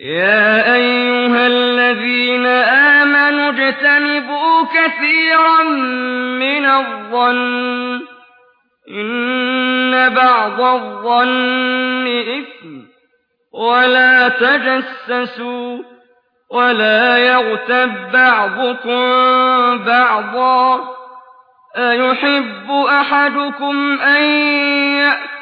يا أيها الذين آمنوا اجتنبوا كثيرا من الظن. إن بعض الظن إثم. ولا تجسسوا. ولا يغتب بعضكم بعضا. أيحب أحدكم أن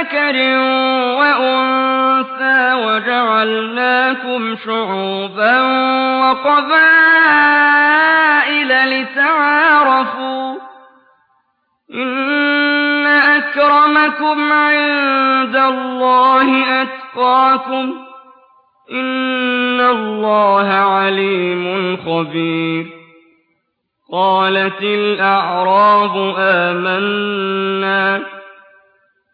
ذكر وأنثى وجعلناكم شعوبا وقبائل لتعارفوا إن أكرمكم عند الله أتقاكم إن الله عليم خبير قالت الأعراب آمنا